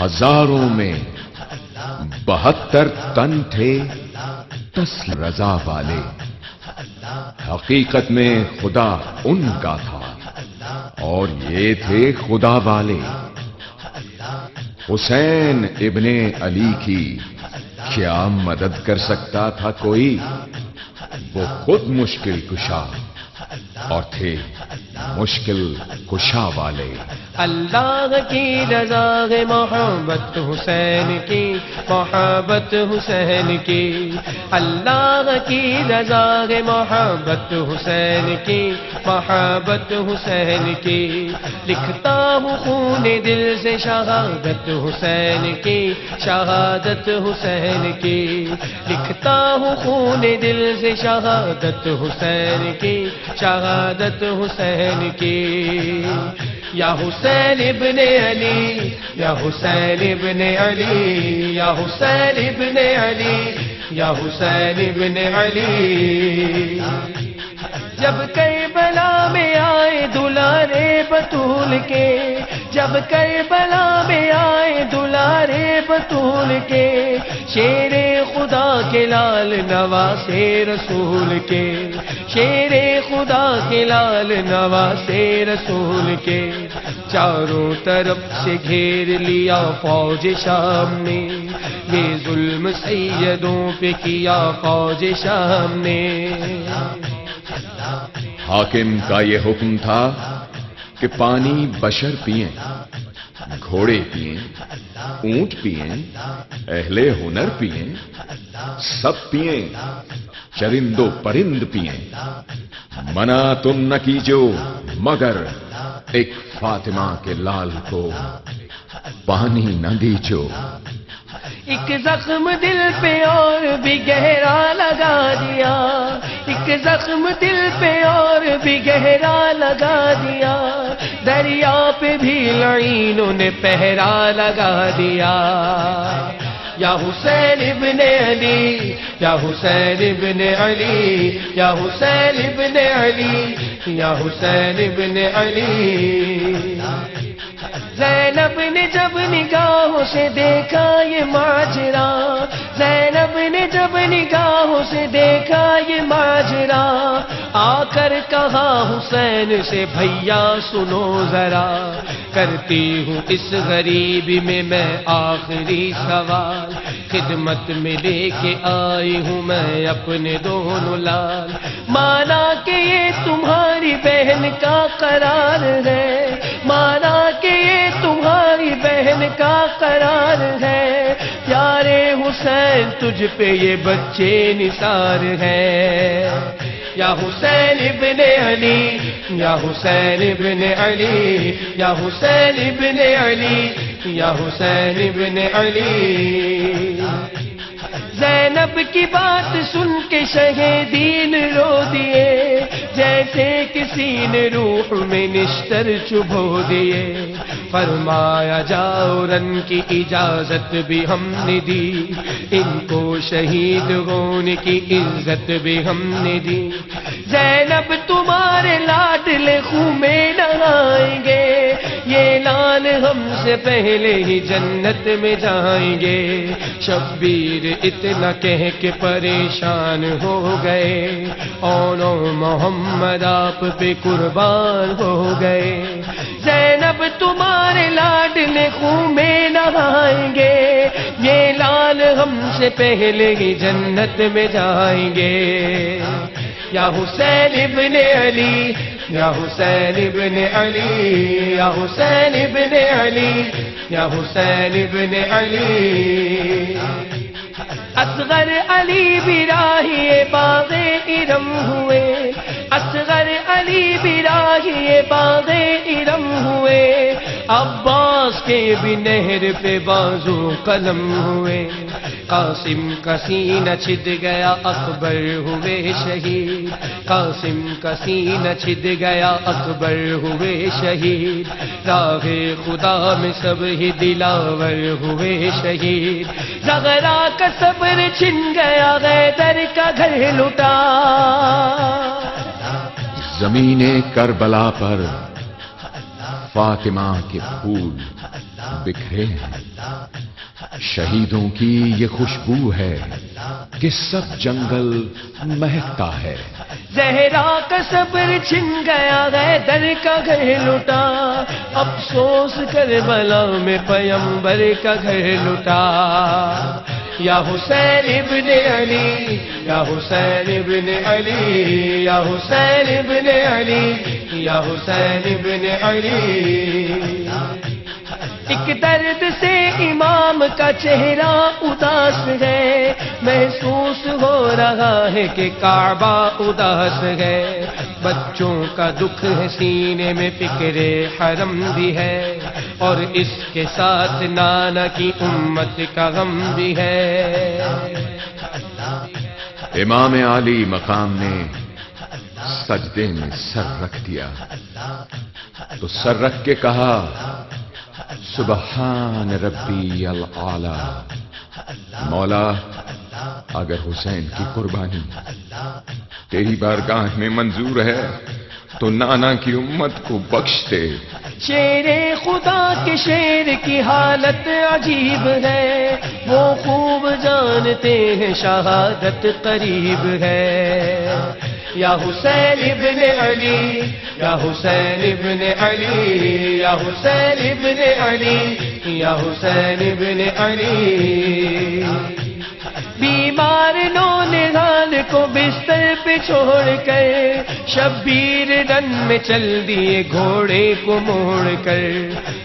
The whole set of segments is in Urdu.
ہزاروں میں بہتر تن تھے دس رضا والے۔ حقیقت میں خدا ان کا تھا۔ اور یہ تھے خدا والے۔ حسین ابن علی کی کیا مدد کر سکتا تھا کوئی؟ وہ خود مشکل کشا۔ اور تھے مشکل کشا والے۔ اللہ کی رضا ہے محبت حسین کی، محبت حسین کی۔ اللہ کی رضا ہے محبت حسین کی، محبت حسین کی۔ لکھتا ہوں خون دل سے شہادت حسین کی، شہادت حسین کی۔ لکھتا ہوں خون دل سے شہادت حسین کی، شہادت حسین کی۔ یا حسین ابن علی، یا حسین ابن علی، یا حسین ابن علی، یا حسین ابن علی۔ جب کئی بلا دلارے بطول کے، جب کئی بلا میں آئے دلارے بطول کے، شیر خدا کے لال نواز رسول کے، شیر خدا کے لال نواز رسول کے، چاروں طرف سے گھیر لیا فوج شام نے، یہ ظلم سیدوں پہ کیا فوج شام نے۔ حاکم کا یہ حکم تھا کہ پانی بشر پئیں، گھوڑے پئیں، اونٹ پئیں، اہل ہنر پئیں، سب پئیں، چرند و پرند پئیں۔ منع تم نہ کیجو، مگر ایک فاطمہ کے لال کو پانی نہ دیجو۔ ایک زخم دل پہ اور بھی گہرا لگا دیا۔ ایک زخم دل پہ اور بھی گہرا لگا دیا۔ دریا پہ بھی لڑینوں نے پہرا لگا دیا۔ یا حسین ابن علی، یا حسین ابن علی، یا حسین ابن علی، یا حسین ابن علی۔ زینب نے جب نگاہوں سے دیکھا یہ ماجرا، زینب نے جب نگاہوں سے دیکھا یہ ماجرا، آ کر کہا حسین سے، بھیا سنو ذرا، کرتی ہوں اس غریبی میں میں آخری سوال، خدمت میں لے کے آئی ہوں میں اپنے دونوں لال۔ مانا کہ یہ تمہاری بہن کا قرار ہے مانا بہن کا قرار ہے۔ پیارے حسین، تجھ پہ یہ بچے نثار ہے۔ یا حسین ابن علی، یا حسین ابن علی، یا حسین ابن علی، یا حسین ابن علی۔ زینب کی بات سن کے شہیدین رو دیے، جیسے کسی نے روح میں نشتر چبھو دیے۔ فرمایا جاؤ، رن کی اجازت بھی ہم نے دی۔ ان کو شہید ہونے کی عزت بھی ہم نے دی۔ زینب تمہارے لاڈلے خوں میں نہائیں گے۔ یہ ہم سے پہلے ہی جنت میں جائیں گے۔ شبیر اتنا کہہ کے پریشان ہو گئے۔ اور محمد آپ پہ قربان ہو گئے۔ زینب تمہارے لاڈلے خوں میں نہائیں گے۔ یہ لال ہم سے پہلے ہی جنت میں جائیں گے۔ یا حسین ابن علی یا حسین ابن علی، یا حسین ابن علی، یا حسین ابن علی۔ اصغر علی براہ باغ ارم ہوئے۔ اصغر علی بھی راہی باغ ارم ہوئے، عباس کے بھی نہر پہ بازو قلم ہوئے۔ قاسم کا سینہ چھد گیا، اکبر ہوئے شہید۔ قاسم کا سینہ چھد گیا، اکبر ہوئے شہید۔ راہ خدا میں سب ہی دلاور ہوئے شہید۔ زغرا کا صبر چھن گیا، غیدر کا گھر لٹا زمین کربلا پر فاطمہ کے پھول بکھرے ہیں۔ شہیدوں کی یہ خوشبو ہے کہ سب جنگل مہکتا ہے۔ زہرا کا صبر چھن گیا ہے، در کا گھر لٹا افسوس کر بلا میں پیمبر کا گھر لٹا یا حسین ابن علی، یا حسین ابن علی، یا حسین ابن علی، یا حسین ابن علی۔ ایک درد سے امام کا چہرہ اداس ہے، محسوس ہو رہا ہے کہ کعبہ اداس ہے۔ بچوں کا دکھ ہے، سینے میں فکر حرم بھی ہے۔ اور اس کے ساتھ نانا کی امت کا غم بھی ہے۔ امام علی مقام نے سجدے میں سر رکھ دیا۔ تو سر رکھ کے کہا سبحان ربی العالی. مولا، اگر حسین کی قربانی تیری بارگاہ میں منظور ہے، تو نانا کی امت کو بخش دے۔ شیر خدا کے شیر کی حالت عجیب ہے۔ وہ خوب جانتے ہیں شہادت قریب ہے۔ یا حسین ابن علی، یا حسین ابن علی، یا حسین ابن علی، یا حسین ابن علی۔ بیمار نو نال کو بستر پہ چھوڑ کر، شبیر رن میں چل دیے گھوڑے کو موڑ کر۔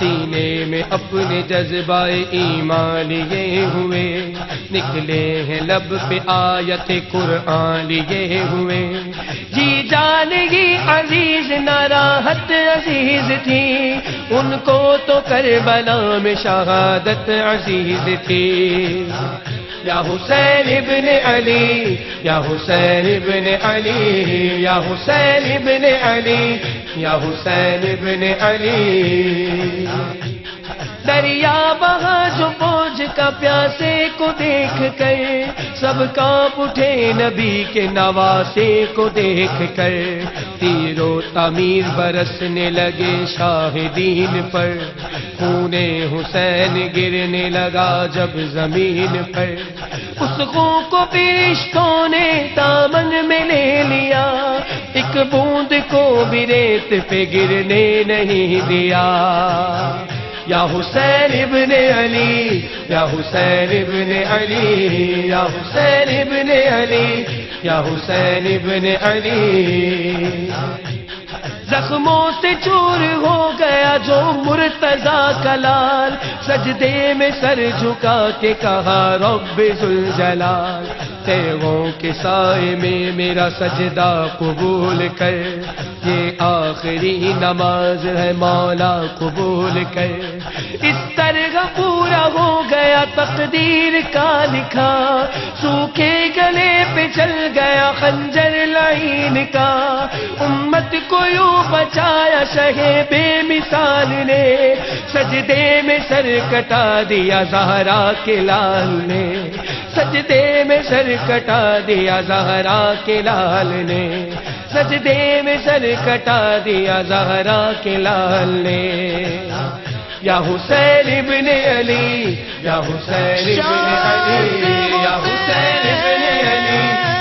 سینے میں اپنے جذبہ ایمان لیے ہوئے۔ نکلے ہیں لب پہ آیت قرآن لیے ہوئے۔ جی جانگی عزیز ناراحت عزیز تھی۔ ان کو تو کربلا میں شہادت عزیز تھی۔ یا حسین ابن علی، یا حسین ابن علی، یا حسین ابن علی، یا حسین ابن علی۔ دریا بہا جو بوجھ کا پیاسے کو دیکھ کر، سب کانپ اٹھے نبی کے نواسے کو دیکھ کر۔ تیرو تعمیر برسنے لگے شاہدین پر۔ خون حسین گرنے لگا جب زمین پر۔ اس خون کو پیشتوں نے دامن میں لے لیا۔ ایک بوند کو بھی ریت پہ گرنے نہیں دیا۔ یا حسین ابن علی، یا حسین ابن علی، یا حسین ابن علی، یا حسین ابن علی۔ زخموں سے چور ہو گیا جو مرتضا کلال، سجدے میں سر جھکا کے کہا، رب ذوالجلال تیغوں کے سائے میں میرا سجدہ قبول کر۔ یہ آخری نماز ہے، مولا قبول کر۔ اس طرح پورا ہو گیا تقدیر کا لکھا۔ سوکھے گلے پہ چل گیا خنجر لائن کا امت کو یوں بچایا شہے بے مثال نے، سجدے میں سر کٹا دیا زہرا کے لال نے۔ سجدے میں سر کٹا دیا زہرا کے لال نے۔ سجدے میں سر کٹا دیا زہرا کے لال نے۔ یا حسین ابن علی، یا حسین ابن علی، یا حسین ابن علی